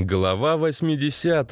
Глава 80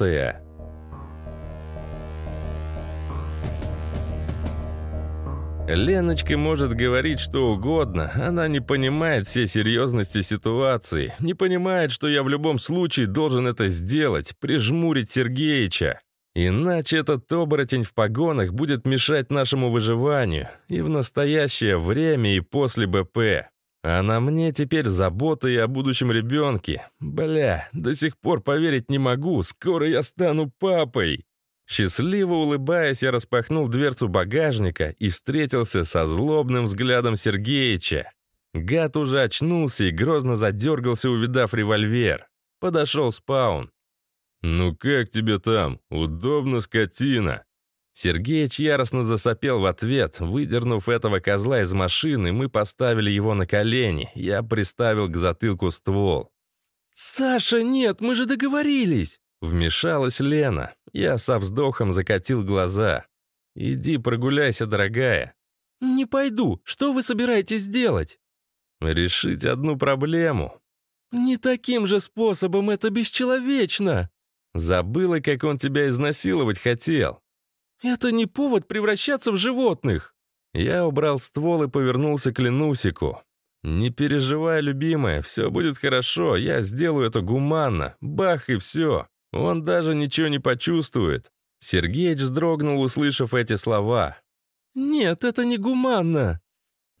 Леночка может говорить что угодно, она не понимает всей серьезности ситуации, не понимает, что я в любом случае должен это сделать, прижмурить Сергеича. Иначе этот оборотень в погонах будет мешать нашему выживанию и в настоящее время, и после БП. А на мне теперь забота и о будущем ребенке. Бля, до сих пор поверить не могу, скоро я стану папой. Счастливо улыбаясь, я распахнул дверцу багажника и встретился со злобным взглядом Сергеича. Гад уже очнулся и грозно задергался, увидав револьвер. Подошел спаун. «Ну как тебе там? Удобно, скотина!» Сергеич яростно засопел в ответ. Выдернув этого козла из машины, мы поставили его на колени. Я приставил к затылку ствол. «Саша, нет, мы же договорились!» Вмешалась Лена. Я со вздохом закатил глаза. «Иди прогуляйся, дорогая». «Не пойду. Что вы собираетесь делать?» «Решить одну проблему». «Не таким же способом, это бесчеловечно!» Забыла, как он тебя изнасиловать хотел. Это не повод превращаться в животных. Я убрал ствол и повернулся к Ленусику. «Не переживай, любимая, все будет хорошо, я сделаю это гуманно. Бах, и все. Он даже ничего не почувствует». Сергеич вздрогнул, услышав эти слова. «Нет, это не гуманно».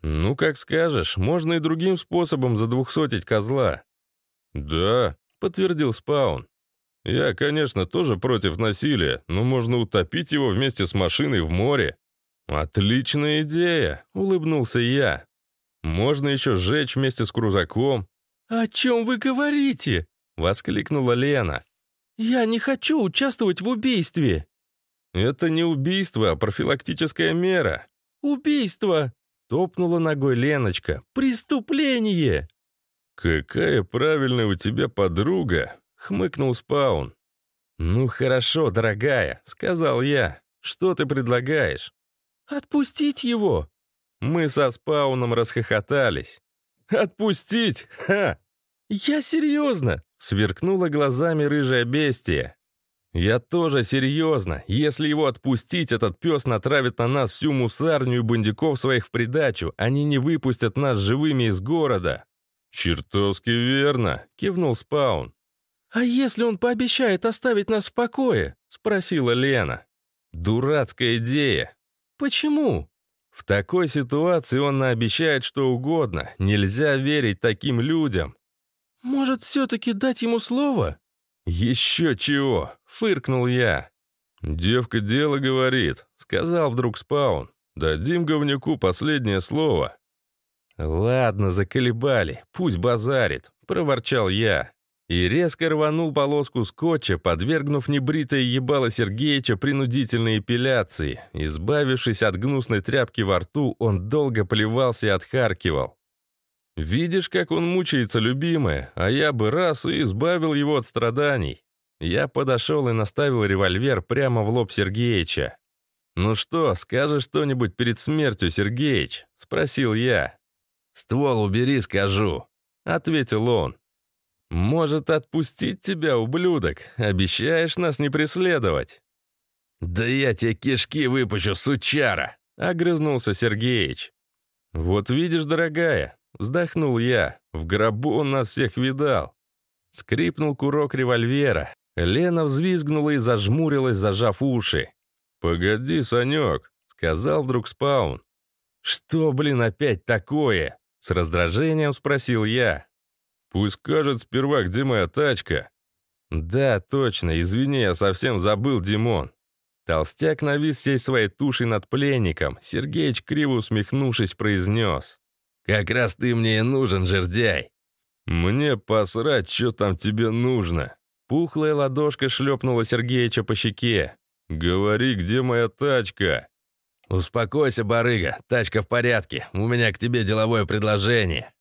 «Ну, как скажешь, можно и другим способом задвухсотить козла». «Да», — подтвердил Спаун. «Я, конечно, тоже против насилия, но можно утопить его вместе с машиной в море». «Отличная идея», — улыбнулся я. «Можно еще сжечь вместе с крузаком». «О чем вы говорите?» — воскликнула Лена. «Я не хочу участвовать в убийстве». «Это не убийство, а профилактическая мера». «Убийство!» — топнула ногой Леночка. «Преступление!» «Какая правильная у тебя подруга!» Хмыкнул Спаун. «Ну хорошо, дорогая», — сказал я. «Что ты предлагаешь?» «Отпустить его!» Мы со Спауном расхохотались. «Отпустить? Ха!» «Я серьезно!» — сверкнула глазами рыжая бестия. «Я тоже серьезно. Если его отпустить, этот пес натравит на нас всю мусарню и бандюков своих в придачу. Они не выпустят нас живыми из города». «Чертовски верно», — кивнул Спаун. «А если он пообещает оставить нас в покое?» — спросила Лена. «Дурацкая идея». «Почему?» «В такой ситуации он наобещает что угодно. Нельзя верить таким людям». «Может, все-таки дать ему слово?» «Еще чего!» — фыркнул я. «Девка дело говорит», — сказал вдруг Спаун. «Дадим говнюку последнее слово». «Ладно, заколебали, пусть базарит», — проворчал я и резко рванул полоску скотча, подвергнув небритое ебало Сергеича принудительной эпиляции. Избавившись от гнусной тряпки во рту, он долго плевался и отхаркивал. «Видишь, как он мучается, любимая, а я бы раз и избавил его от страданий». Я подошел и наставил револьвер прямо в лоб Сергеича. «Ну что, скажешь что-нибудь перед смертью, Сергеич?» — спросил я. «Ствол убери, скажу», — ответил он. «Может, отпустить тебя, ублюдок? Обещаешь нас не преследовать?» «Да я тебе кишки выпущу, сучара!» — огрызнулся Сергеич. «Вот видишь, дорогая», — вздохнул я, — «в гробу он нас всех видал». Скрипнул курок револьвера. Лена взвизгнула и зажмурилась, зажав уши. «Погоди, Санек», — сказал вдруг Спаун. «Что, блин, опять такое?» — с раздражением спросил я. Пусть скажет сперва, где моя тачка». «Да, точно, извини, я совсем забыл, Димон». Толстяк навис всей своей тушей над пленником. Сергеич, криво усмехнувшись, произнес. «Как раз ты мне и нужен, жердяй». «Мне посрать, что там тебе нужно». Пухлая ладошка шлепнула Сергеича по щеке. «Говори, где моя тачка?» «Успокойся, барыга, тачка в порядке. У меня к тебе деловое предложение».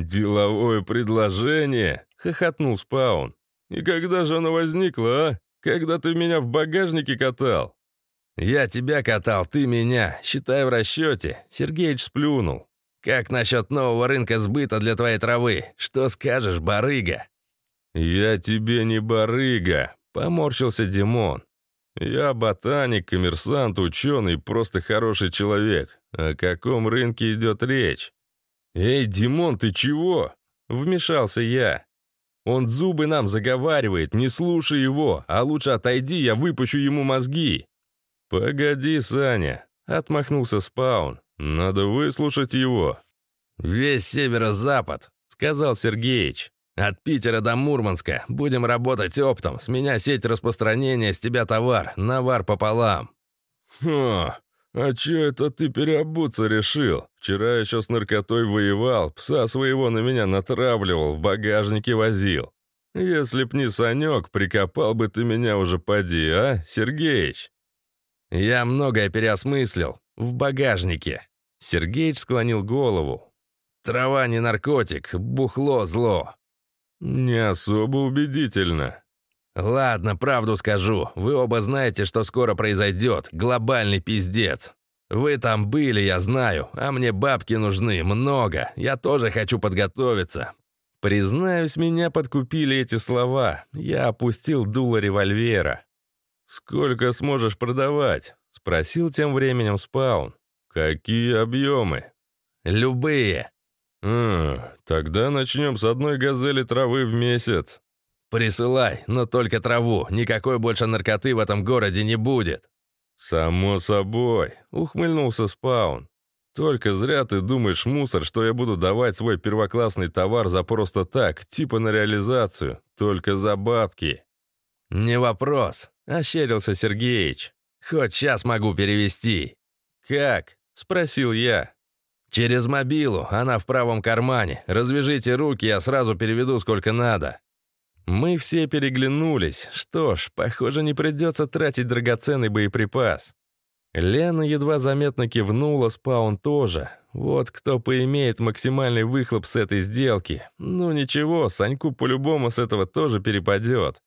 «Деловое предложение?» — хохотнул Спаун. «И когда же оно возникло, а? Когда ты меня в багажнике катал?» «Я тебя катал, ты меня. Считай в расчете». Сергеич сплюнул. «Как насчет нового рынка сбыта для твоей травы? Что скажешь, барыга?» «Я тебе не барыга», — поморщился Димон. «Я ботаник, коммерсант, ученый, просто хороший человек. О каком рынке идет речь?» «Эй, Димон, ты чего?» — вмешался я. «Он зубы нам заговаривает, не слушай его, а лучше отойди, я выпущу ему мозги». «Погоди, Саня», — отмахнулся Спаун. «Надо выслушать его». «Весь северо-запад», — сказал Сергеич. «От Питера до Мурманска. Будем работать оптом. С меня сеть распространения, с тебя товар. Навар пополам». «Хо, а чё это ты переобуться решил? Вчера еще с наркотой воевал, пса своего на меня натравливал, в багажнике возил. Если б не Санек, прикопал бы ты меня уже поди, а, Сергеич?» «Я многое переосмыслил. В багажнике». Сергеич склонил голову. «Трава не наркотик, бухло зло». «Не особо убедительно». «Ладно, правду скажу. Вы оба знаете, что скоро произойдет. Глобальный пиздец. Вы там были, я знаю, а мне бабки нужны, много. Я тоже хочу подготовиться». Признаюсь, меня подкупили эти слова. Я опустил дуло револьвера. «Сколько сможешь продавать?» — спросил тем временем Спаун. «Какие объемы?» «Любые». «М тогда начнем с одной газели травы в месяц». «Присылай, но только траву. Никакой больше наркоты в этом городе не будет». «Само собой», — ухмыльнулся Спаун. «Только зря ты думаешь, мусор, что я буду давать свой первоклассный товар за просто так, типа на реализацию, только за бабки». «Не вопрос», — ощерился Сергеич. «Хоть сейчас могу перевести». «Как?» — спросил я. «Через мобилу, она в правом кармане. Развяжите руки, я сразу переведу сколько надо». Мы все переглянулись. Что ж, похоже, не придется тратить драгоценный боеприпас. Лена едва заметно кивнула, Спаун тоже. Вот кто поимеет максимальный выхлоп с этой сделки. Ну ничего, Саньку по-любому с этого тоже перепадет.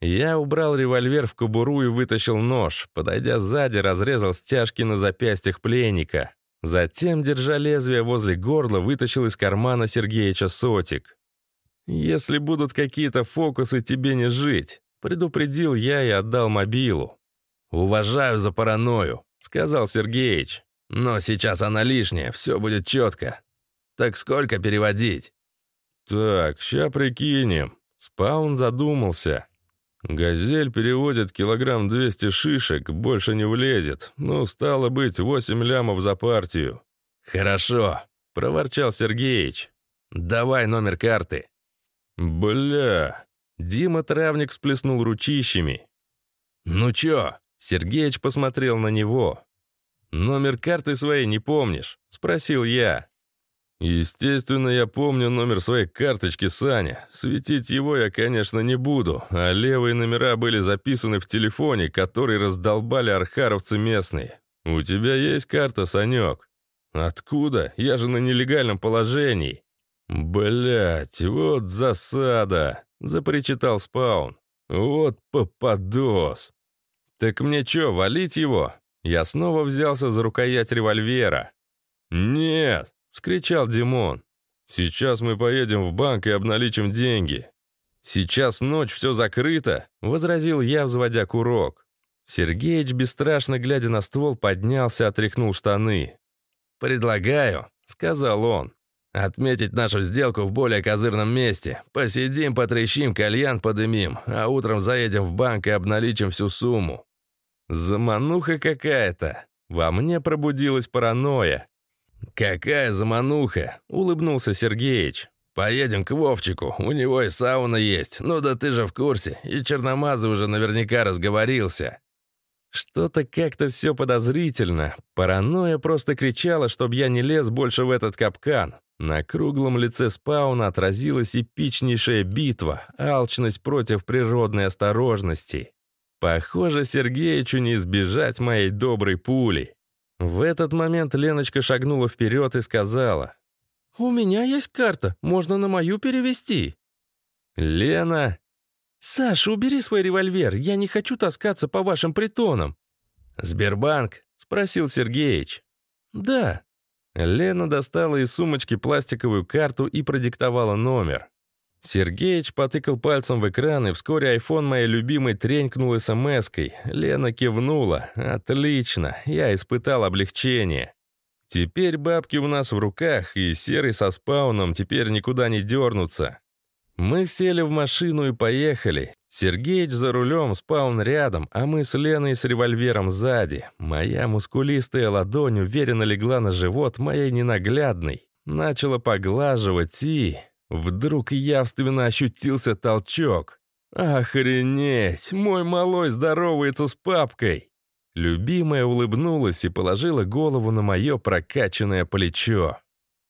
Я убрал револьвер в кобуру и вытащил нож. Подойдя сзади, разрезал стяжки на запястьях пленника. Затем, держа лезвие возле горла, вытащил из кармана Сергеича сотик. «Если будут какие-то фокусы, тебе не жить», — предупредил я и отдал мобилу. «Уважаю за паранойю», — сказал Сергеич. «Но сейчас она лишняя, все будет четко. Так сколько переводить?» «Так, ща прикинем». Спаун задумался. «Газель переводит килограмм 200 шишек, больше не влезет. Ну, стало быть, 8 лямов за партию». «Хорошо», — проворчал Сергеич. «Давай номер карты». «Бля!» Дима Травник сплеснул ручищами. «Ну чё?» Сергеич посмотрел на него. «Номер карты своей не помнишь?» Спросил я. Естественно, я помню номер своей карточки, Саня. Светить его я, конечно, не буду, а левые номера были записаны в телефоне, который раздолбали архаровцы местные. У тебя есть карта, Санек? Откуда? Я же на нелегальном положении. Блять, вот засада, запричитал Спаун. Вот попадос. Так мне чё, валить его? Я снова взялся за рукоять револьвера. Нет, — вскричал Димон. «Сейчас мы поедем в банк и обналичим деньги». «Сейчас ночь, все закрыто», — возразил я, взводя курок. Сергеич, бесстрашно глядя на ствол, поднялся, отряхнул штаны. «Предлагаю», — сказал он, — «отметить нашу сделку в более козырном месте. Посидим, потрещим, кальян подымим, а утром заедем в банк и обналичим всю сумму». «Замануха какая-то». Во мне пробудилась паранойя. «Какая замануха!» — улыбнулся Сергеич. «Поедем к Вовчику, у него и сауна есть. Ну да ты же в курсе, и Черномазый уже наверняка разговорился». Что-то как-то все подозрительно. Паранойя просто кричала, чтобы я не лез больше в этот капкан. На круглом лице спауна отразилась эпичнейшая битва, алчность против природной осторожности. Похоже, Сергеичу не избежать моей доброй пули. В этот момент Леночка шагнула вперед и сказала. «У меня есть карта, можно на мою перевести». «Лена...» «Саша, убери свой револьвер, я не хочу таскаться по вашим притонам». «Сбербанк?» — спросил Сергеич. «Да». Лена достала из сумочки пластиковую карту и продиктовала номер. Сергеич потыкал пальцем в экран, и вскоре айфон моей любимой тренькнул смс-кой. Лена кивнула. «Отлично, я испытал облегчение». Теперь бабки у нас в руках, и серый со спауном теперь никуда не дернутся. Мы сели в машину и поехали. Сергеич за рулем, спаун рядом, а мы с Леной с револьвером сзади. Моя мускулистая ладонь уверенно легла на живот моей ненаглядной. Начала поглаживать и... Вдруг явственно ощутился толчок. «Охренеть! Мой малой здоровается с папкой!» Любимая улыбнулась и положила голову на мое прокачанное плечо.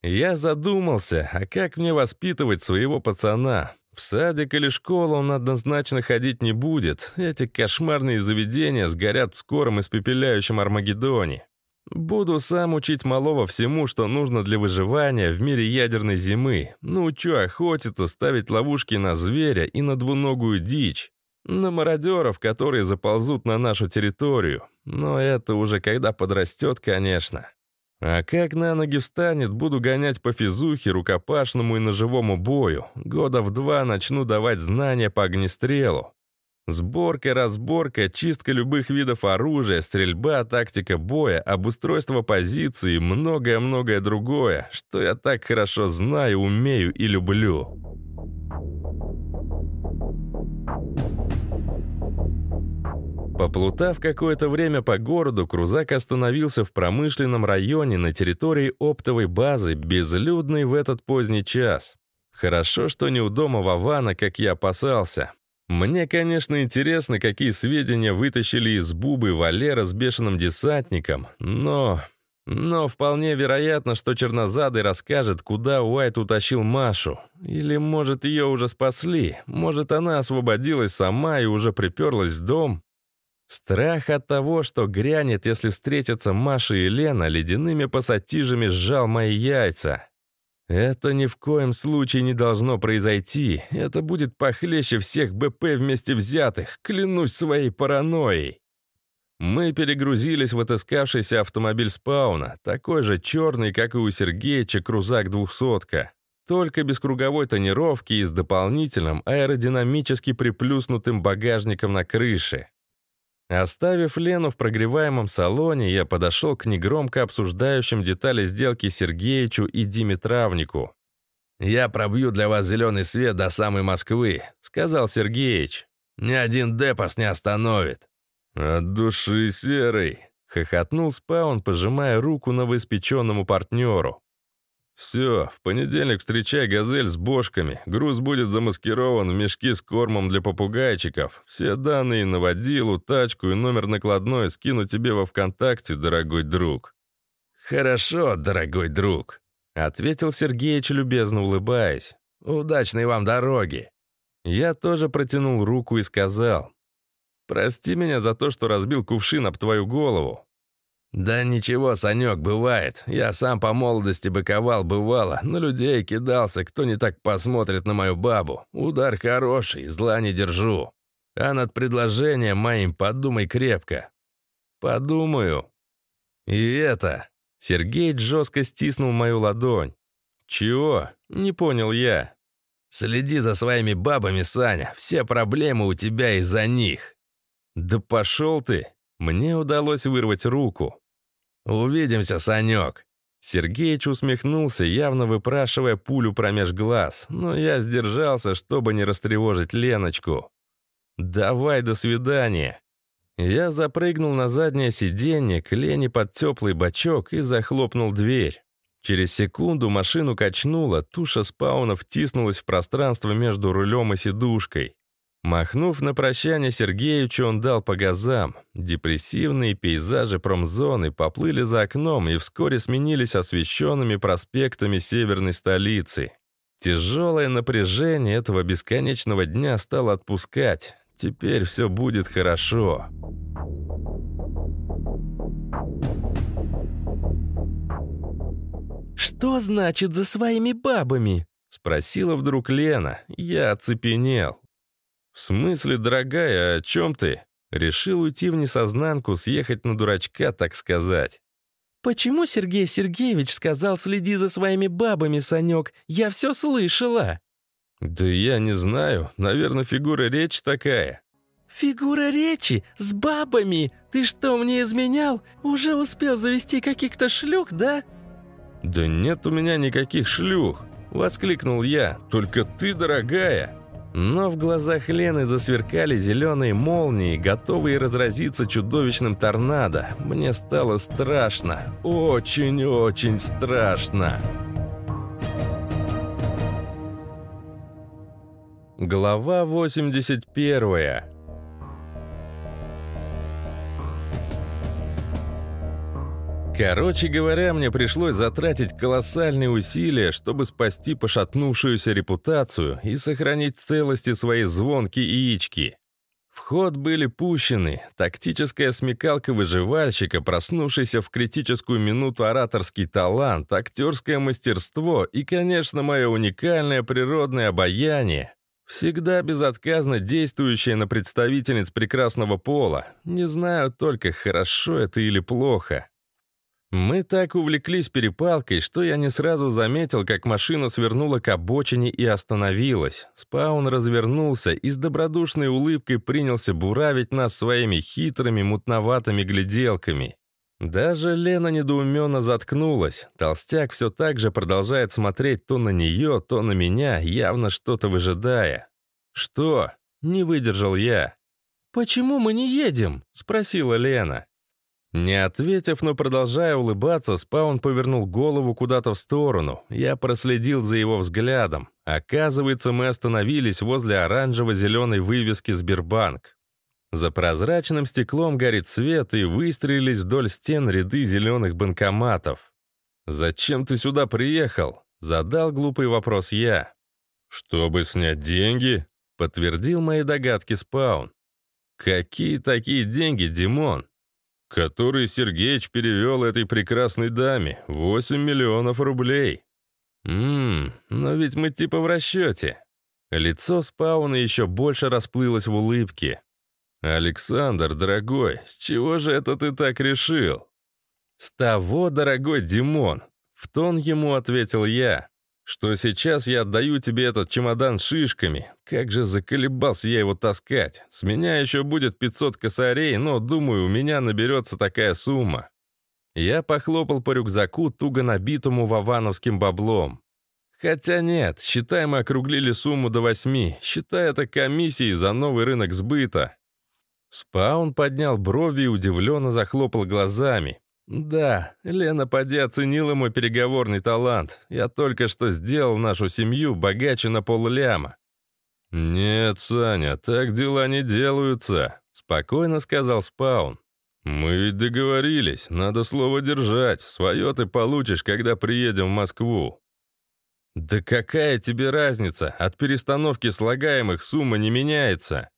Я задумался, а как мне воспитывать своего пацана? В садик или школу он однозначно ходить не будет. Эти кошмарные заведения сгорят в скором испепеляющем Армагеддоне. Буду сам учить малого всему, что нужно для выживания в мире ядерной зимы. Научу охотиться, ставить ловушки на зверя и на двуногую дичь. На мародеров, которые заползут на нашу территорию. Но это уже когда подрастет, конечно. А как на ноги встанет, буду гонять по физухе, рукопашному и ножевому бою. Года в два начну давать знания по огнестрелу. Сборка, разборка, чистка любых видов оружия, стрельба, тактика боя, обустройство позиции и многое-многое другое, что я так хорошо знаю, умею и люблю. Поплутав какое-то время по городу, крузак остановился в промышленном районе на территории оптовой базы, безлюдной в этот поздний час. Хорошо, что не у дома Вавана, как я опасался. Мне, конечно, интересно, какие сведения вытащили из Бубы Валера с бешеным десантником, но... Но вполне вероятно, что Чернозадый расскажет, куда Уайт утащил Машу. Или, может, ее уже спасли. Может, она освободилась сама и уже приперлась в дом. Страх от того, что грянет, если встретятся Маша и Лена, ледяными пассатижами сжал мои яйца. Это ни в коем случае не должно произойти. Это будет похлеще всех БП вместе взятых, клянусь своей паранойей. Мы перегрузились в отыскавшийся автомобиль спауна, такой же черный, как и у Сергеича крузак двухсотка, только без круговой тонировки и с дополнительным аэродинамически приплюснутым багажником на крыше. Оставив Лену в прогреваемом салоне, я подошел к негромко обсуждающим детали сделки Сергеичу и Диме Травнику. «Я пробью для вас зеленый свет до самой Москвы», — сказал Сергеич. «Ни один депос не остановит». «От души серый», — хохотнул Спаун, пожимая руку новоиспеченному партнеру. «Все, в понедельник встречай «Газель» с бошками. Груз будет замаскирован в мешки с кормом для попугайчиков. Все данные на водилу, тачку и номер накладной скину тебе во ВКонтакте, дорогой друг». «Хорошо, дорогой друг», — ответил Сергеич, любезно улыбаясь. «Удачной вам дороги». Я тоже протянул руку и сказал. «Прости меня за то, что разбил кувшин об твою голову. «Да ничего, Санек, бывает. Я сам по молодости быковал, бывало. На людей кидался, кто не так посмотрит на мою бабу. Удар хороший, зла не держу. А над предложением моим подумай крепко». «Подумаю». «И это...» Сергей жестко стиснул мою ладонь. «Чего?» — не понял я. «Следи за своими бабами, Саня. Все проблемы у тебя из-за них». «Да пошел ты!» Мне удалось вырвать руку. «Увидимся, Санек!» Сергеич усмехнулся, явно выпрашивая пулю промеж глаз, но я сдержался, чтобы не растревожить Леночку. «Давай, до свидания!» Я запрыгнул на заднее сиденье к Лене под теплый бачок и захлопнул дверь. Через секунду машину качнуло, туша спауна втиснулась в пространство между рулем и сидушкой. Махнув на прощание Сергеевичу, он дал по газам. Депрессивные пейзажи промзоны поплыли за окном и вскоре сменились освещенными проспектами северной столицы. Тяжелое напряжение этого бесконечного дня стало отпускать. Теперь все будет хорошо. «Что значит за своими бабами?» — спросила вдруг Лена. Я оцепенел. «В смысле, дорогая, о чем ты?» Решил уйти в несознанку, съехать на дурачка, так сказать. «Почему Сергей Сергеевич сказал, следи за своими бабами, Санек? Я все слышала!» «Да я не знаю. Наверное, фигура речи такая». «Фигура речи? С бабами? Ты что, мне изменял? Уже успел завести каких-то шлюх, да?» «Да нет у меня никаких шлюх!» – воскликнул я. «Только ты, дорогая!» Но в глазах Лены засверкали зеленые молнии, готовые разразиться чудовищным торнадо. Мне стало страшно. Очень-очень страшно. Глава 81 Короче говоря, мне пришлось затратить колоссальные усилия, чтобы спасти пошатнувшуюся репутацию и сохранить в целости свои звонкие яички. В ход были пущены тактическая смекалка выживальщика, проснувшийся в критическую минуту ораторский талант, актерское мастерство и, конечно, мое уникальное природное обаяние, всегда безотказно действующее на представительниц прекрасного пола. Не знаю только, хорошо это или плохо. Мы так увлеклись перепалкой, что я не сразу заметил, как машина свернула к обочине и остановилась. Спаун развернулся и с добродушной улыбкой принялся буравить нас своими хитрыми мутноватыми гляделками. Даже Лена недоуменно заткнулась. Толстяк все так же продолжает смотреть то на нее, то на меня, явно что-то выжидая. «Что?» — не выдержал я. «Почему мы не едем?» — спросила Лена. Не ответив, но продолжая улыбаться, Спаун повернул голову куда-то в сторону. Я проследил за его взглядом. Оказывается, мы остановились возле оранжево-зеленой вывески «Сбербанк». За прозрачным стеклом горит свет, и выстрелились вдоль стен ряды зеленых банкоматов. «Зачем ты сюда приехал?» — задал глупый вопрос я. «Чтобы снять деньги?» — подтвердил мои догадки Спаун. «Какие такие деньги, Димон?» Который Сергеич перевел этой прекрасной даме 8 миллионов рублей. Ммм, но ведь мы типа в расчете. Лицо Спауна еще больше расплылось в улыбке. «Александр, дорогой, с чего же это ты так решил?» «С того, дорогой Димон», — в тон ему ответил я что сейчас я отдаю тебе этот чемодан шишками. Как же заколебался я его таскать. С меня еще будет 500 косарей, но, думаю, у меня наберется такая сумма». Я похлопал по рюкзаку, туго набитому вавановским баблом. Хотя нет, считай, мы округлили сумму до восьми, считай это комиссией за новый рынок сбыта. Спаун поднял брови и удивленно захлопал глазами. «Да, Лена поди оценила мой переговорный талант. Я только что сделал нашу семью богаче на полляма». «Нет, Саня, так дела не делаются», — спокойно сказал Спаун. «Мы ведь договорились, надо слово держать. Свое ты получишь, когда приедем в Москву». «Да какая тебе разница? От перестановки слагаемых сумма не меняется».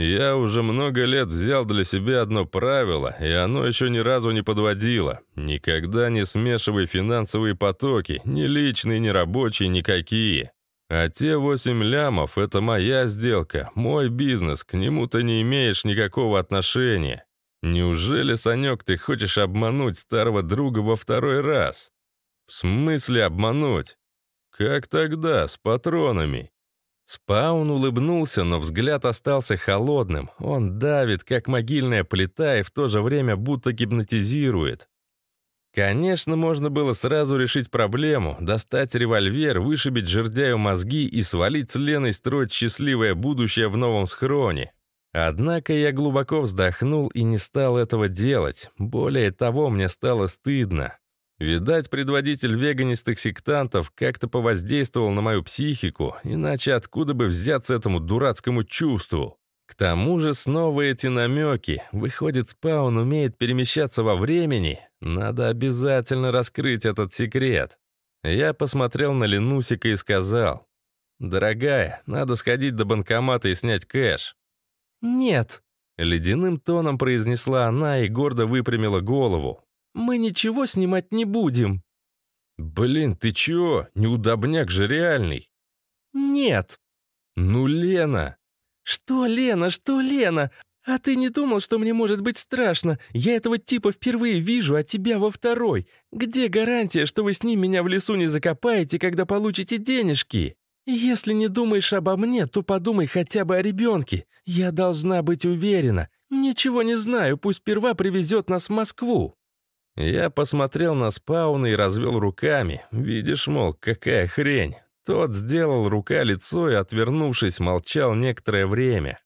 Я уже много лет взял для себя одно правило, и оно еще ни разу не подводило. Никогда не смешивай финансовые потоки, ни личные, ни рабочие, никакие. А те восемь лямов — это моя сделка, мой бизнес, к нему ты не имеешь никакого отношения. Неужели, Санек, ты хочешь обмануть старого друга во второй раз? В смысле обмануть? Как тогда, с патронами? Спаун улыбнулся, но взгляд остался холодным. Он давит, как могильная плита, и в то же время будто гипнотизирует. Конечно, можно было сразу решить проблему, достать револьвер, вышибить жердяю мозги и свалить с Леной строить счастливое будущее в новом схроне. Однако я глубоко вздохнул и не стал этого делать. Более того, мне стало стыдно. Видать, предводитель веганистых сектантов как-то повоздействовал на мою психику, иначе откуда бы взяться этому дурацкому чувству? К тому же снова эти намеки. Выходит, спаун умеет перемещаться во времени. Надо обязательно раскрыть этот секрет. Я посмотрел на Ленусика и сказал, «Дорогая, надо сходить до банкомата и снять кэш». «Нет», — ледяным тоном произнесла она и гордо выпрямила голову. Мы ничего снимать не будем». «Блин, ты чё? Неудобняк же реальный». «Нет». «Ну, Лена». «Что, Лена, что, Лена? А ты не думал, что мне может быть страшно? Я этого типа впервые вижу, а тебя во второй. Где гарантия, что вы с ним меня в лесу не закопаете, когда получите денежки? «Если не думаешь обо мне, то подумай хотя бы о ребенке. Я должна быть уверена. Ничего не знаю, пусть сперва привезет нас в Москву». Я посмотрел на спауна и развел руками. Видишь, мол, какая хрень. Тот сделал рука лицо и, отвернувшись, молчал некоторое время.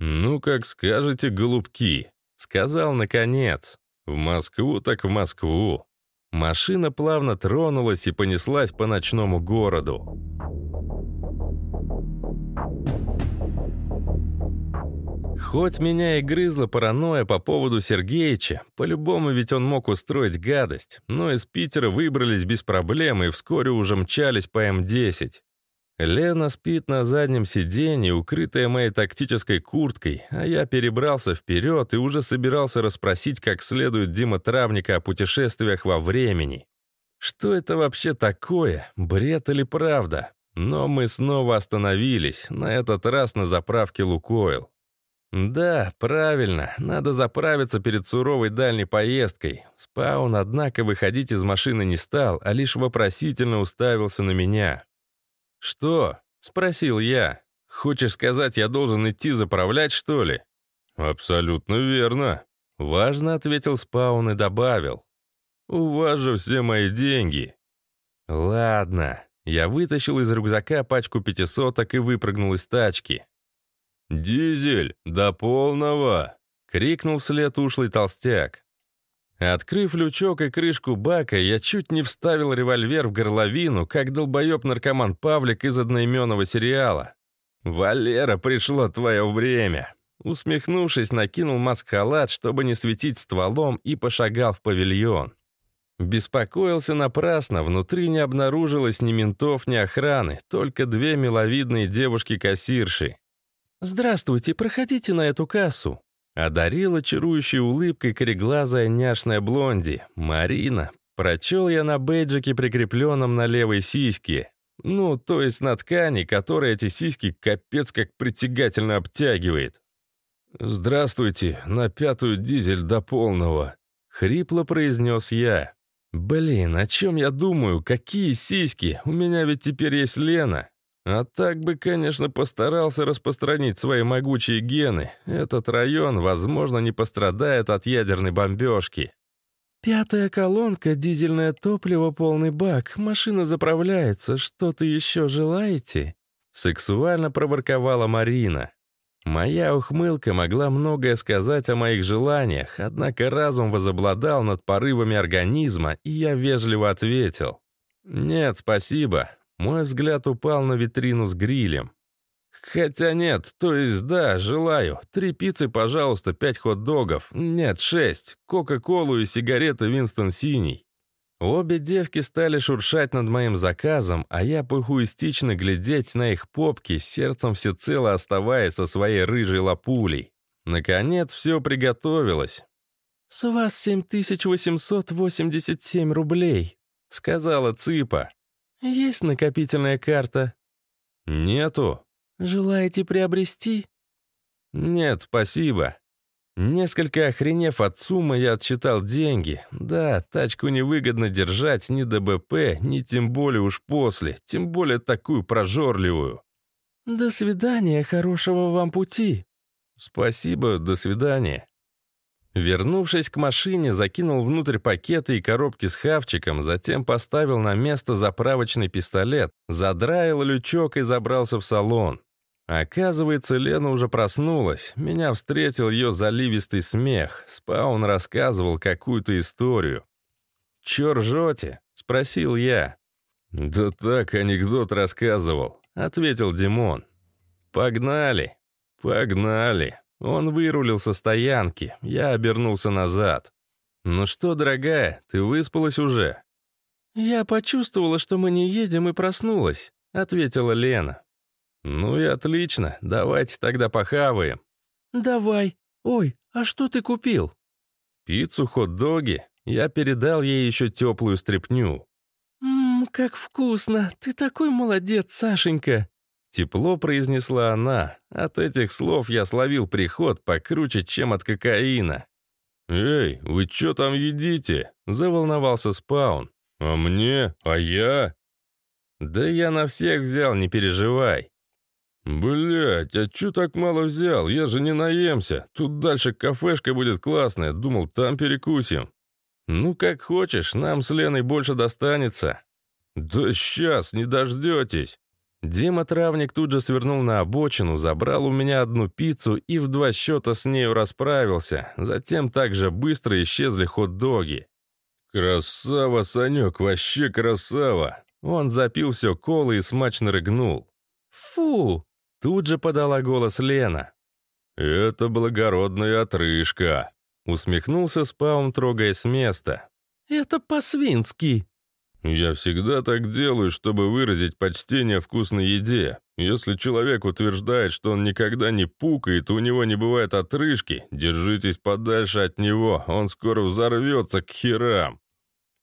«Ну, как скажете, голубки», — сказал наконец. «В Москву так в Москву». Машина плавно тронулась и понеслась по ночному городу. Хоть меня и грызла паранойя по поводу Сергеича, по-любому ведь он мог устроить гадость, но из Питера выбрались без проблем и вскоре уже мчались по М-10. Лена спит на заднем сиденье, укрытая моей тактической курткой, а я перебрался вперед и уже собирался расспросить как следует Дима Травника о путешествиях во времени. Что это вообще такое, бред или правда? Но мы снова остановились, на этот раз на заправке «Лукойл». Да, правильно, надо заправиться перед суровой дальней поездкой. Спаун, однако, выходить из машины не стал, а лишь вопросительно уставился на меня. «Что?» — спросил я. «Хочешь сказать, я должен идти заправлять, что ли?» «Абсолютно верно», — важно ответил Спаун и добавил. «У вас же все мои деньги». «Ладно». Я вытащил из рюкзака пачку пятисоток и выпрыгнул из тачки. «Дизель, до полного!» — крикнул вслед ушлый толстяк. Открыв лючок и крышку бака, я чуть не вставил револьвер в горловину, как долбоеб-наркоман Павлик из одноименного сериала. «Валера, пришло твое время!» Усмехнувшись, накинул маск-халат, чтобы не светить стволом, и пошагал в павильон. Беспокоился напрасно, внутри не обнаружилось ни ментов, ни охраны, только две миловидные девушки-кассирши. «Здравствуйте, проходите на эту кассу», одарила чарующей улыбкой кореглазая няшная блонди. «Марина». Прочел я на бейджике, прикрепленном на левой сиське. Ну, то есть на ткани, которая эти сиськи капец как притягательно обтягивает. «Здравствуйте, на пятую дизель до полного», — хрипло произнес я. «Блин, о чем я думаю? Какие сиськи? У меня ведь теперь есть Лена. А так бы, конечно, постарался распространить свои могучие гены. Этот район, возможно, не пострадает от ядерной бомбежки. «Пятая колонка, дизельное топливо, полный бак, машина заправляется, что-то еще желаете?» Сексуально проворковала Марина. Моя ухмылка могла многое сказать о моих желаниях, однако разум возобладал над порывами организма, и я вежливо ответил. «Нет, спасибо. Мой взгляд упал на витрину с грилем. Хотя нет, то есть да, желаю. Три пиццы, пожалуйста, пять хот-догов. Нет, шесть. Кока-колу и сигареты Винстон Синий. Обе девки стали шуршать над моим заказом, а я похуистично глядеть на их попки, сердцем всецело оставаясь со своей рыжей лапулей. Наконец все приготовилось. «С вас 7887 рублей», — сказала Цыпа. «Есть накопительная карта?» «Нету». «Желаете приобрести?» «Нет, спасибо». Несколько охренев от суммы, я отсчитал деньги. Да, тачку невыгодно держать ни до БП, ни тем более уж после, тем более такую прожорливую. «До свидания, хорошего вам пути». «Спасибо, до свидания». Вернувшись к машине, закинул внутрь пакеты и коробки с хавчиком, затем поставил на место заправочный пистолет, задраил лючок и забрался в салон. Оказывается, Лена уже проснулась. Меня встретил ее заливистый смех. Спаун рассказывал какую-то историю. «Чё ржете?» — спросил я. «Да так, анекдот рассказывал», — ответил Димон. «Погнали, погнали». Он вырулил со стоянки, я обернулся назад. «Ну что, дорогая, ты выспалась уже?» «Я почувствовала, что мы не едем, и проснулась», — ответила Лена. «Ну и отлично, давайте тогда похаваем». «Давай. Ой, а что ты купил?» «Пиццу, хот-доги. Я передал ей еще теплую стряпню». «Ммм, как вкусно! Ты такой молодец, Сашенька!» Тепло произнесла она. От этих слов я словил приход покруче, чем от кокаина. «Эй, вы что там едите?» – заволновался Спаун. «А мне? А я?» «Да я на всех взял, не переживай». «Блядь, а чё так мало взял? Я же не наемся. Тут дальше кафешка будет классная. Думал, там перекусим». «Ну, как хочешь, нам с Леной больше достанется». «Да сейчас, не дождетесь». Дима Травник тут же свернул на обочину, забрал у меня одну пиццу и в два счета с нею расправился. Затем также быстро исчезли хот-доги. «Красава, Санек, вообще красава!» Он запил все колы и смачно рыгнул. «Фу!» — тут же подала голос Лена. «Это благородная отрыжка!» — усмехнулся Спаун, трогая с места. «Это по-свински!» «Я всегда так делаю, чтобы выразить почтение вкусной еде. Если человек утверждает, что он никогда не пукает, у него не бывает отрыжки, держитесь подальше от него, он скоро взорвется к херам».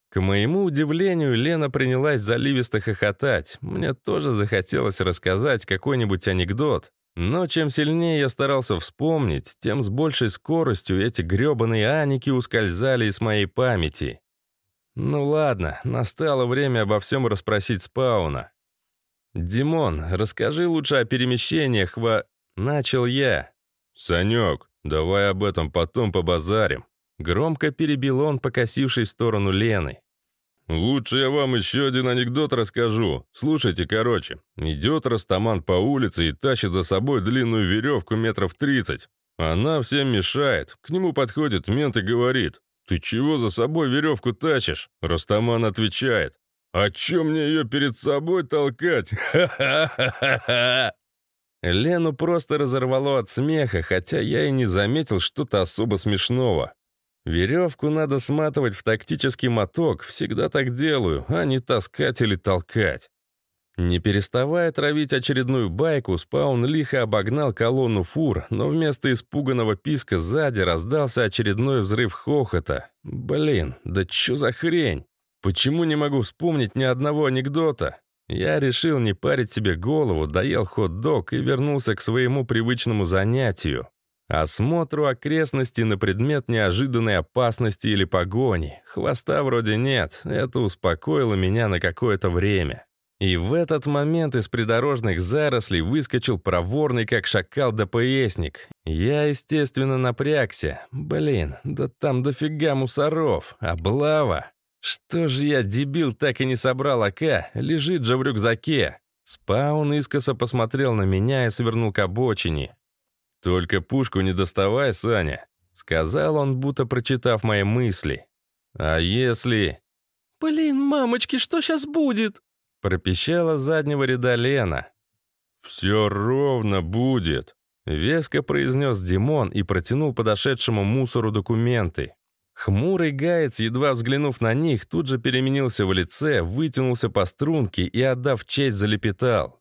К моему удивлению, Лена принялась заливисто хохотать. Мне тоже захотелось рассказать какой-нибудь анекдот. Но чем сильнее я старался вспомнить, тем с большей скоростью эти грёбаные аники ускользали из моей памяти. Ну ладно, настало время обо всем расспросить Спауна. «Димон, расскажи лучше о перемещениях во...» Начал я. «Санек, давай об этом потом побазарим». Громко перебил он, покосившись в сторону Лены. «Лучше я вам еще один анекдот расскажу. Слушайте, короче. Идет Растаман по улице и тащит за собой длинную веревку метров тридцать. Она всем мешает. К нему подходит мент и говорит, «Ты чего за собой веревку тащишь?» Растаман отвечает. «А чё мне ее перед собой толкать? Ха-ха-ха-ха!» Лену просто разорвало от смеха, хотя я и не заметил что-то особо смешного. Веревку надо сматывать в тактический моток, всегда так делаю, а не таскать или толкать. Не переставая травить очередную байку, спаун лихо обогнал колонну фур, но вместо испуганного писка сзади раздался очередной взрыв хохота. Блин, да чё за хрень? Почему не могу вспомнить ни одного анекдота? Я решил не парить себе голову, доел хот-дог и вернулся к своему привычному занятию. Осмотру окрестностей на предмет неожиданной опасности или погони. Хвоста вроде нет, это успокоило меня на какое-то время. И в этот момент из придорожных зарослей выскочил проворный, как шакал ДПСник. Я, естественно, напрягся. Блин, да там дофига мусоров. Облава. Что же я, дебил, так и не собрал АК? Лежит же в рюкзаке. Спаун искоса посмотрел на меня и свернул к обочине. «Только пушку не доставай, Саня», — сказал он, будто прочитав мои мысли. «А если...» «Блин, мамочки, что сейчас будет?» Пропищала заднего ряда Лена. «Все ровно будет», — веско произнес Димон и протянул подошедшему мусору документы. Хмурый гаец, едва взглянув на них, тут же переменился в лице, вытянулся по струнке и, отдав честь, залепетал.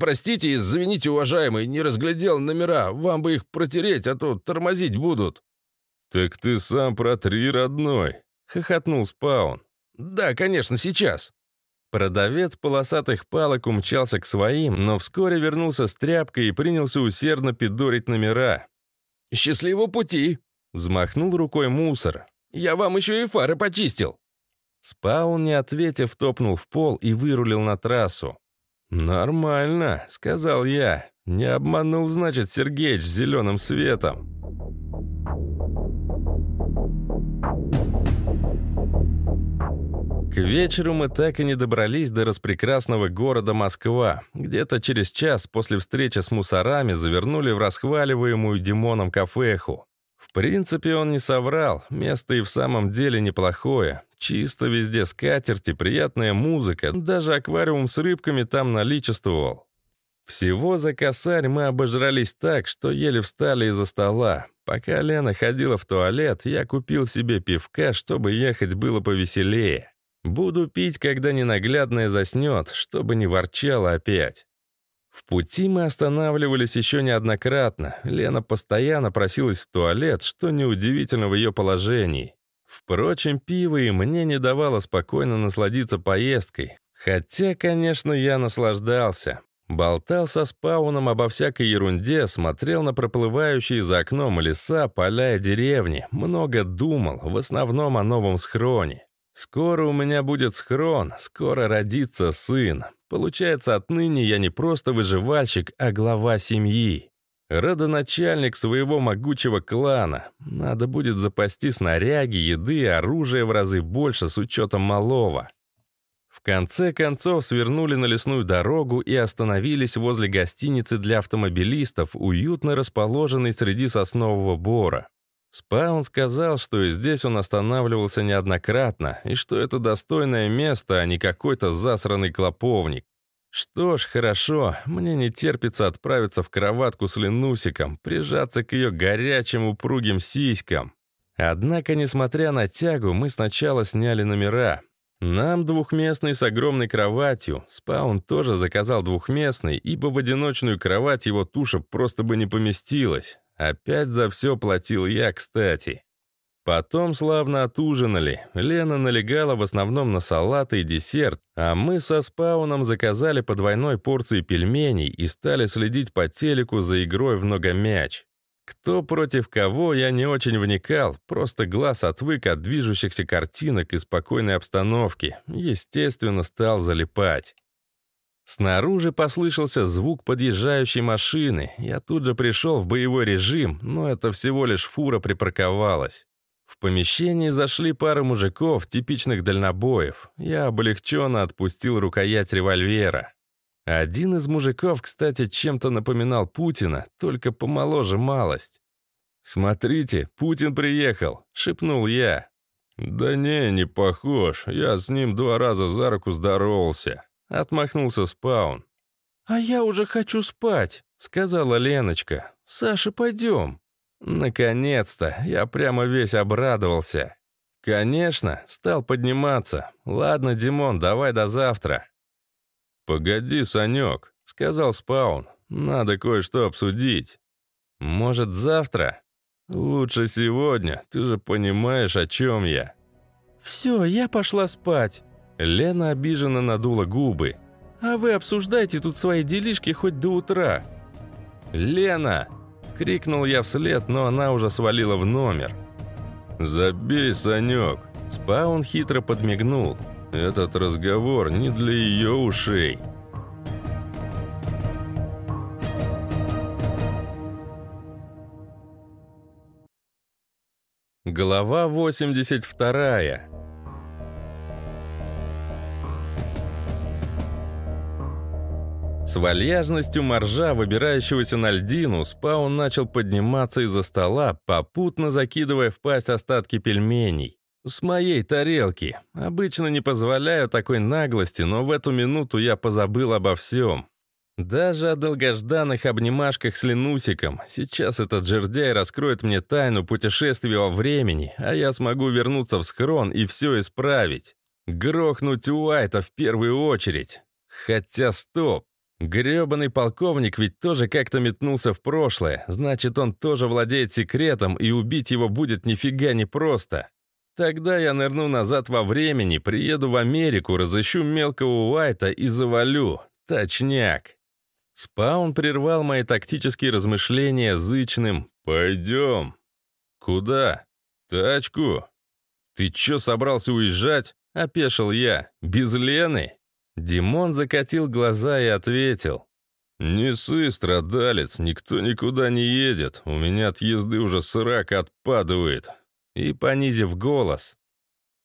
«Простите, извините, уважаемый, не разглядел номера. Вам бы их протереть, а то тормозить будут». «Так ты сам протри, родной», — хохотнул Спаун. «Да, конечно, сейчас». Продавец полосатых палок умчался к своим, но вскоре вернулся с тряпкой и принялся усердно пидорить номера. «Счастливого пути!» — взмахнул рукой мусор. «Я вам еще и фары почистил!» Спаун, не ответив, топнул в пол и вырулил на трассу. «Нормально», — сказал я. «Не обманул, значит, Сергеич с зеленым светом». К вечеру мы так и не добрались до распрекрасного города Москва. Где-то через час после встречи с мусорами завернули в расхваливаемую Димоном кафеху. В принципе, он не соврал, место и в самом деле неплохое. Чисто везде скатерти, приятная музыка, даже аквариум с рыбками там наличествовал. Всего за косарь мы обожрались так, что еле встали из-за стола. Пока Лена ходила в туалет, я купил себе пивка, чтобы ехать было повеселее. Буду пить, когда ненаглядная заснет, чтобы не ворчала опять. В пути мы останавливались еще неоднократно. Лена постоянно просилась в туалет, что неудивительно в ее положении. Впрочем, пиво и мне не давало спокойно насладиться поездкой. Хотя, конечно, я наслаждался. Болтал со спауном обо всякой ерунде, смотрел на проплывающие за окном леса, поля и деревни, много думал, в основном о новом схроне. Скоро у меня будет схрон, скоро родится сын. Получается, отныне я не просто выживальщик, а глава семьи. Родоначальник своего могучего клана. Надо будет запасти снаряги, еды и оружие в разы больше с учетом малого. В конце концов свернули на лесную дорогу и остановились возле гостиницы для автомобилистов, уютно расположенной среди соснового бора. Спаун сказал, что и здесь он останавливался неоднократно, и что это достойное место, а не какой-то засранный клоповник. Что ж, хорошо, мне не терпится отправиться в кроватку с Ленусиком, прижаться к ее горячим упругим сиськам. Однако, несмотря на тягу, мы сначала сняли номера. Нам двухместный с огромной кроватью. Спаун тоже заказал двухместный, ибо в одиночную кровать его туша просто бы не поместилась. Опять за все платил я, кстати. Потом славно отужинали. Лена налегала в основном на салаты и десерт, а мы со Спауном заказали по двойной порции пельменей и стали следить по телеку за игрой в многомяч. Кто против кого, я не очень вникал, просто глаз отвык от движущихся картинок и спокойной обстановки. Естественно, стал залипать. Снаружи послышался звук подъезжающей машины. Я тут же пришел в боевой режим, но это всего лишь фура припарковалась. В помещении зашли пара мужиков, типичных дальнобоев. Я облегченно отпустил рукоять револьвера. Один из мужиков, кстати, чем-то напоминал Путина, только помоложе малость. «Смотрите, Путин приехал», — шепнул я. «Да не, не похож. Я с ним два раза за руку здоровался», — отмахнулся Спаун. «А я уже хочу спать», — сказала Леночка. «Саша, пойдем». Наконец-то! Я прямо весь обрадовался. Конечно, стал подниматься. Ладно, Димон, давай до завтра. Погоди, Санек, сказал Спаун. Надо кое-что обсудить. Может, завтра? Лучше сегодня, ты же понимаешь, о чем я. Все, я пошла спать. Лена обиженно надула губы. «А вы обсуждайте тут свои делишки хоть до утра». «Лена!» Крикнул я вслед, но она уже свалила в номер. «Забей, Санек!» Спаун хитро подмигнул. «Этот разговор не для ее ушей». Глава 82 С вальяжностью моржа, выбирающегося на льдину, спаун начал подниматься из-за стола, попутно закидывая в пасть остатки пельменей. С моей тарелки. Обычно не позволяю такой наглости, но в эту минуту я позабыл обо всем. Даже о долгожданных обнимашках с Ленусиком. Сейчас этот жердяй раскроет мне тайну путешествия во времени, а я смогу вернуться в схрон и все исправить. Грохнуть Уайта в первую очередь. Хотя стоп. Грёбаный полковник ведь тоже как-то метнулся в прошлое, значит, он тоже владеет секретом, и убить его будет нифига не просто. Тогда я нырну назад во времени, приеду в Америку, разыщу мелкого Уайта и завалю. Точняк. Спаун прервал мои тактические размышления зычным «Пойдем». «Куда?» «Тачку». «Ты чё, собрался уезжать?» — опешил я. «Без Лены?» Димон закатил глаза и ответил. «Не ссы, страдалец, никто никуда не едет. У меня от езды уже срак отпадывает». И, понизив голос,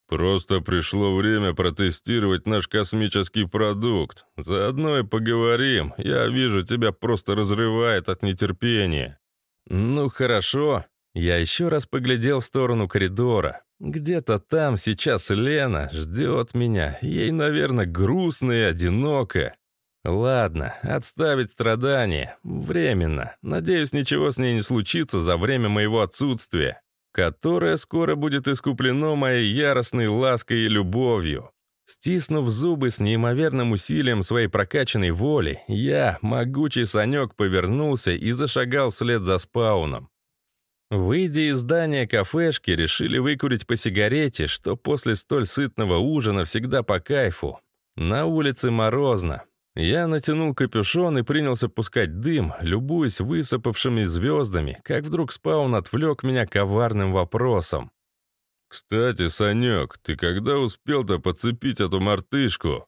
«Просто пришло время протестировать наш космический продукт. Заодно и поговорим. Я вижу, тебя просто разрывает от нетерпения». «Ну, хорошо». Я еще раз поглядел в сторону коридора. Где-то там сейчас Лена ждет меня. Ей, наверное, грустно и одиноко. Ладно, отставить страдания. Временно. Надеюсь, ничего с ней не случится за время моего отсутствия, которое скоро будет искуплено моей яростной лаской и любовью. Стиснув зубы с неимоверным усилием своей прокачанной воли, я, могучий Санек, повернулся и зашагал вслед за спауном. Выйдя из здания кафешки, решили выкурить по сигарете, что после столь сытного ужина всегда по кайфу. На улице морозно. Я натянул капюшон и принялся пускать дым, любуясь высыпавшими звездами, как вдруг спаун отвлек меня коварным вопросом. «Кстати, Санек, ты когда успел-то подцепить эту мартышку?»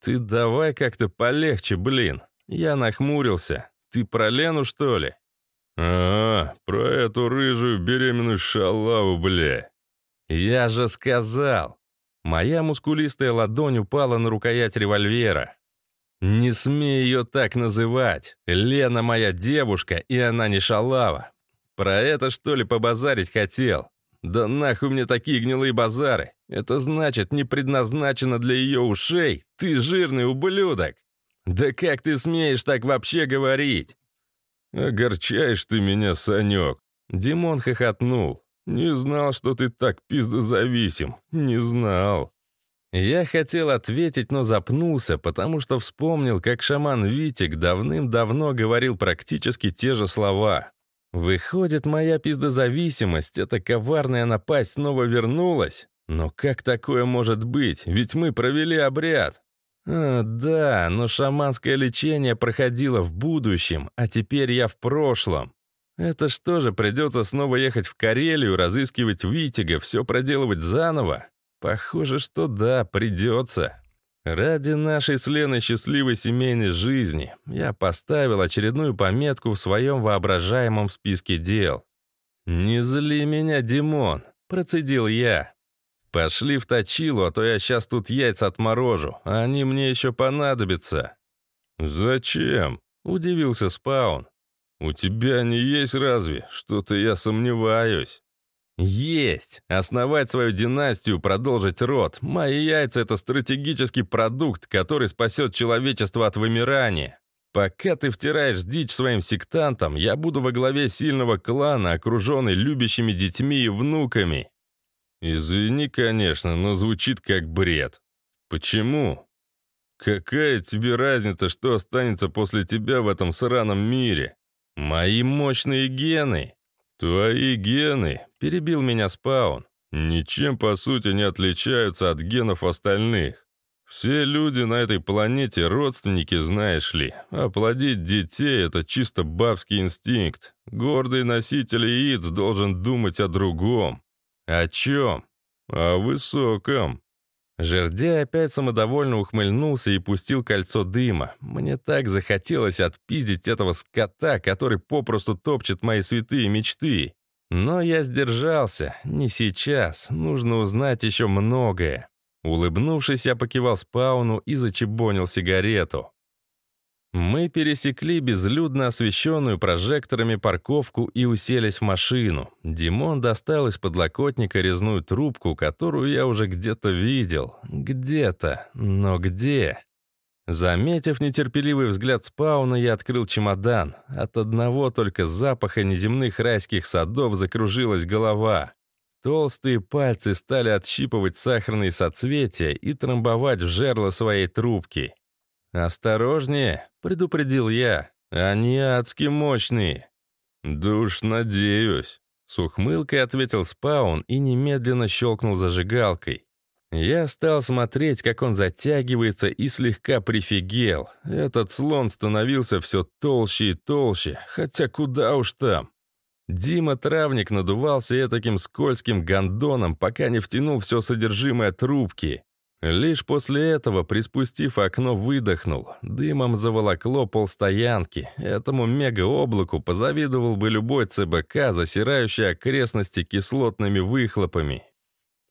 «Ты давай как-то полегче, блин!» Я нахмурился. «Ты про Лену, что ли?» «А, про эту рыжую беременную шалаву, бля!» «Я же сказал!» Моя мускулистая ладонь упала на рукоять револьвера. «Не смей ее так называть! Лена моя девушка, и она не шалава! Про это, что ли, побазарить хотел? Да нахуй мне такие гнилые базары! Это значит, не предназначено для ее ушей! Ты жирный ублюдок! Да как ты смеешь так вообще говорить?» «Огорчаешь ты меня, Санек!» Димон хохотнул. «Не знал, что ты так пиздозависим. Не знал». Я хотел ответить, но запнулся, потому что вспомнил, как шаман Витик давным-давно говорил практически те же слова. Выходит, моя пиздозависимость, эта коварная напасть снова вернулась? Но как такое может быть? Ведь мы провели обряд. А, да, но шаманское лечение проходило в будущем, а теперь я в прошлом. Это что же, придется снова ехать в Карелию, разыскивать Витига, все проделывать заново? Похоже, что да, придется. Ради нашей с Леной счастливой семейной жизни я поставил очередную пометку в своем воображаемом списке дел. «Не зли меня, Димон», — процедил я. «Пошли в точилу, а то я сейчас тут яйца отморожу, они мне еще понадобятся». «Зачем?» — удивился Спаун. «У тебя не есть разве? Что-то я сомневаюсь». «Есть! Основать свою династию, продолжить род. Мои яйца — это стратегический продукт, который спасет человечество от вымирания. Пока ты втираешь дичь своим сектантам, я буду во главе сильного клана, окруженный любящими детьми и внуками». «Извини, конечно, но звучит как бред. Почему? Какая тебе разница, что останется после тебя в этом сраном мире? Мои мощные гены!» «Твои гены», — перебил меня Спаун, «ничем по сути не отличаются от генов остальных. Все люди на этой планете родственники, знаешь ли. Оплодить детей — это чисто бабский инстинкт. Гордый носитель яиц должен думать о другом. О чем? О высоком. Жердяй опять самодовольно ухмыльнулся и пустил кольцо дыма. Мне так захотелось отпиздить этого скота, который попросту топчет мои святые мечты. Но я сдержался. Не сейчас. Нужно узнать еще многое. Улыбнувшись, я покивал спауну и зачебонил сигарету. Мы пересекли безлюдно освещенную прожекторами парковку и уселись в машину. Димон достал из подлокотника резную трубку, которую я уже где-то видел. Где-то. Но где? Заметив нетерпеливый взгляд спауна, я открыл чемодан. От одного только запаха неземных райских садов закружилась голова. Толстые пальцы стали отщипывать сахарные соцветия и трамбовать в жерло своей трубки. «Осторожнее», — предупредил я. «Они адски мощные». «Да уж надеюсь», — с ухмылкой ответил Спаун и немедленно щелкнул зажигалкой. Я стал смотреть, как он затягивается, и слегка прифигел. Этот слон становился все толще и толще, хотя куда уж там. Дима Травник надувался таким скользким гондоном, пока не втянул все содержимое трубки. Лишь после этого, приспустив окно, выдохнул. Дымом заволокло полстоянки. Этому мегаоблаку позавидовал бы любой ЦБК, засирающий окрестности кислотными выхлопами.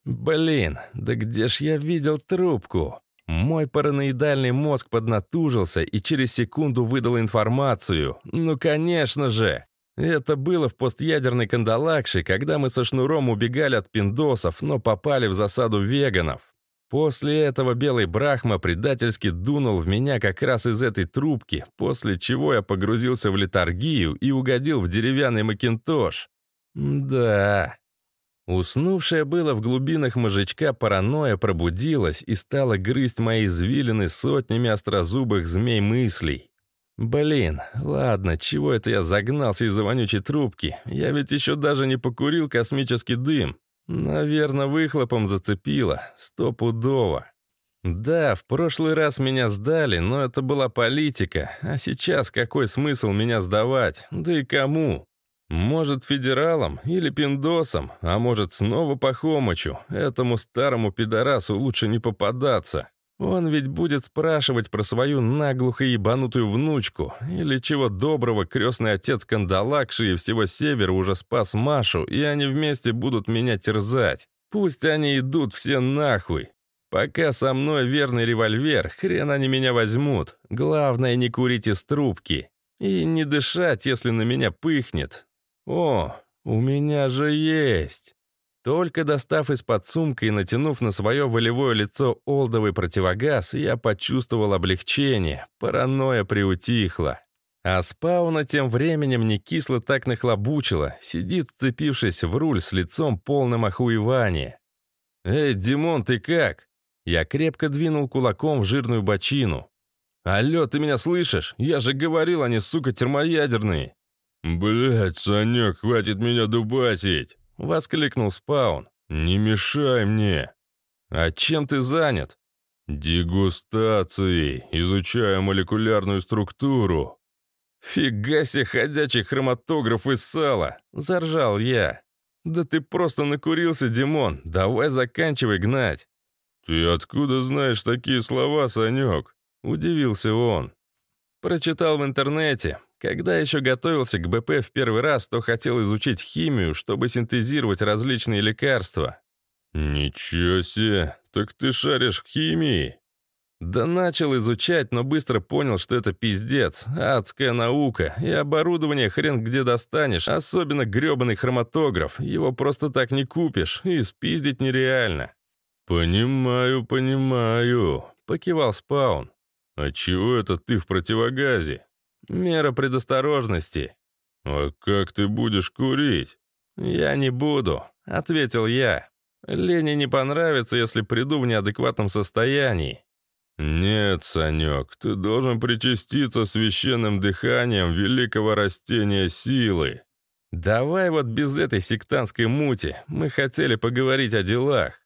Блин, да где ж я видел трубку? Мой параноидальный мозг поднатужился и через секунду выдал информацию. Ну, конечно же! Это было в постъядерной кандалакше, когда мы со шнуром убегали от пиндосов, но попали в засаду веганов. После этого белый Брахма предательски дунул в меня как раз из этой трубки, после чего я погрузился в литургию и угодил в деревянный макинтош. Да. Уснувшая было в глубинах мозжечка паранойя пробудилась и стала грызть мои извилины сотнями острозубых змей мыслей. Блин, ладно, чего это я загнался из-за вонючей трубки? Я ведь еще даже не покурил космический дым. Наверное, выхлопом зацепило. Стопудово. Да, в прошлый раз меня сдали, но это была политика. А сейчас какой смысл меня сдавать? Да и кому? Может, федералом или пиндосом, а может, снова по Хомычу. Этому старому пидорасу лучше не попадаться. Он ведь будет спрашивать про свою наглухо ебанутую внучку. Или чего доброго, крестный отец Кандалакши и всего севера уже спас Машу, и они вместе будут меня терзать. Пусть они идут все нахуй. Пока со мной верный револьвер, хрен они меня возьмут. Главное, не курить из трубки. И не дышать, если на меня пыхнет. О, у меня же есть. Только достав из-под сумки и натянув на свое волевое лицо олдовый противогаз, я почувствовал облегчение, паранойя приутихла. А спауна тем временем не кисло так нахлобучила, сидит, вцепившись в руль с лицом полным охуевания. «Эй, Димон, ты как?» Я крепко двинул кулаком в жирную бочину. «Алло, ты меня слышишь? Я же говорил, они, сука, термоядерные!» «Блядь, Санек, хватит меня дубасить!» — воскликнул Спаун. «Не мешай мне!» «А чем ты занят?» «Дегустацией, изучая молекулярную структуру». «Фига себе ходячий хроматограф из сала!» — заржал я. «Да ты просто накурился, Димон, давай заканчивай гнать!» «Ты откуда знаешь такие слова, Санек?» — удивился он. Прочитал в интернете. Когда еще готовился к БП в первый раз, то хотел изучить химию, чтобы синтезировать различные лекарства. «Ничего себе! Так ты шаришь в химии?» Да начал изучать, но быстро понял, что это пиздец, адская наука, и оборудование хрен где достанешь, особенно грёбаный хроматограф, его просто так не купишь, и спиздить нереально. «Понимаю, понимаю», — покивал Спаун. «А чего это ты в противогазе?» «Мера предосторожности». «А как ты будешь курить?» «Я не буду», — ответил я. «Лене не понравится, если приду в неадекватном состоянии». «Нет, Санек, ты должен причаститься священным дыханием великого растения силы». «Давай вот без этой сектантской мути. Мы хотели поговорить о делах».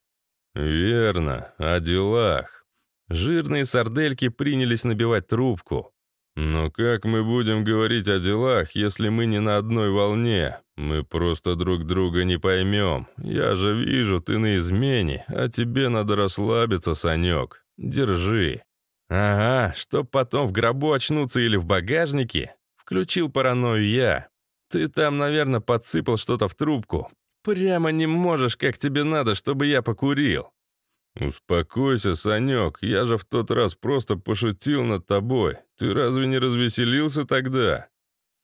«Верно, о делах». Жирные сардельки принялись набивать трубку. «Но как мы будем говорить о делах, если мы не на одной волне? Мы просто друг друга не поймем. Я же вижу, ты на измене, а тебе надо расслабиться, Санек. Держи». «Ага, чтоб потом в гробу очнуться или в багажнике?» Включил паранойю я. «Ты там, наверное, подсыпал что-то в трубку. Прямо не можешь, как тебе надо, чтобы я покурил». «Успокойся, Санек, я же в тот раз просто пошутил над тобой. Ты разве не развеселился тогда?»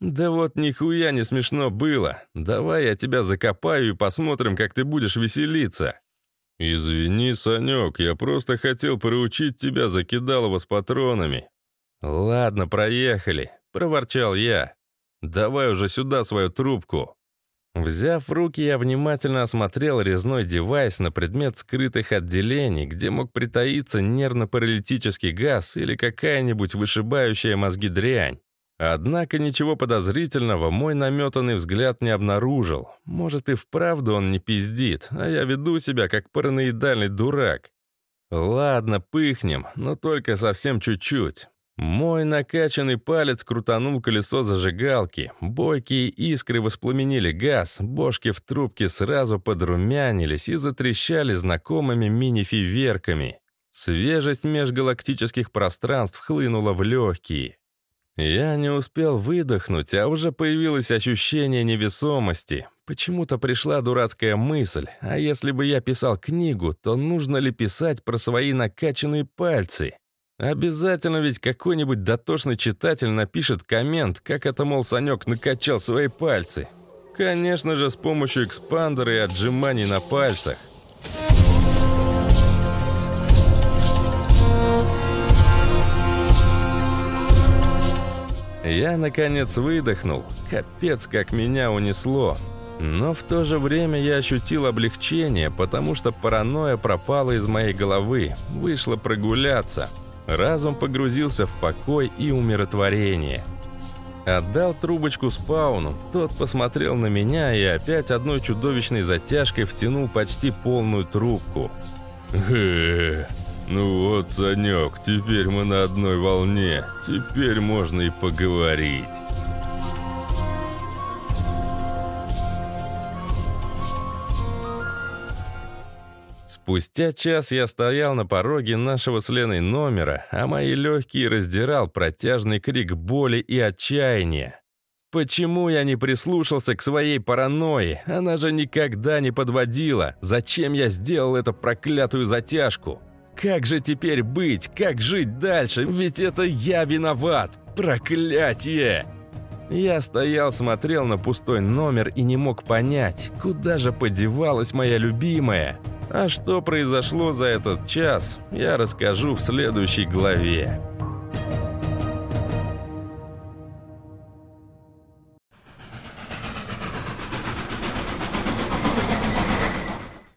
«Да вот нихуя не смешно было. Давай я тебя закопаю и посмотрим, как ты будешь веселиться». «Извини, Санек, я просто хотел проучить тебя, закидалова с патронами». «Ладно, проехали», — проворчал я. «Давай уже сюда свою трубку». Взяв в руки, я внимательно осмотрел резной девайс на предмет скрытых отделений, где мог притаиться нервно-паралитический газ или какая-нибудь вышибающая мозги дрянь. Однако ничего подозрительного мой наметанный взгляд не обнаружил. Может, и вправду он не пиздит, а я веду себя как параноидальный дурак. Ладно, пыхнем, но только совсем чуть-чуть. Мой накачанный палец крутанул колесо зажигалки. Бойкие искры воспламенили газ, бошки в трубке сразу подрумянились и затрещали знакомыми мини-фиверками. Свежесть межгалактических пространств хлынула в легкие. Я не успел выдохнуть, а уже появилось ощущение невесомости. Почему-то пришла дурацкая мысль, а если бы я писал книгу, то нужно ли писать про свои накачанные пальцы? Обязательно ведь какой-нибудь дотошный читатель напишет коммент, как это, мол, Санек накачал свои пальцы. Конечно же, с помощью экспандера и отжиманий на пальцах. Я, наконец, выдохнул. Капец, как меня унесло. Но в то же время я ощутил облегчение, потому что паранойя пропала из моей головы. Вышло прогуляться. Разум погрузился в покой и умиротворение. Отдал трубочку спауну, тот посмотрел на меня и опять одной чудовищной затяжкой втянул почти полную трубку. «Э, ну вот, Санек, теперь мы на одной волне, теперь можно и поговорить». Спустя час я стоял на пороге нашего с Леной номера, а мои легкие раздирал протяжный крик боли и отчаяния. Почему я не прислушался к своей паранойи? Она же никогда не подводила. Зачем я сделал эту проклятую затяжку? Как же теперь быть? Как жить дальше? Ведь это я виноват! Проклятие! Я стоял, смотрел на пустой номер и не мог понять, куда же подевалась моя любимая. А что произошло за этот час, я расскажу в следующей главе.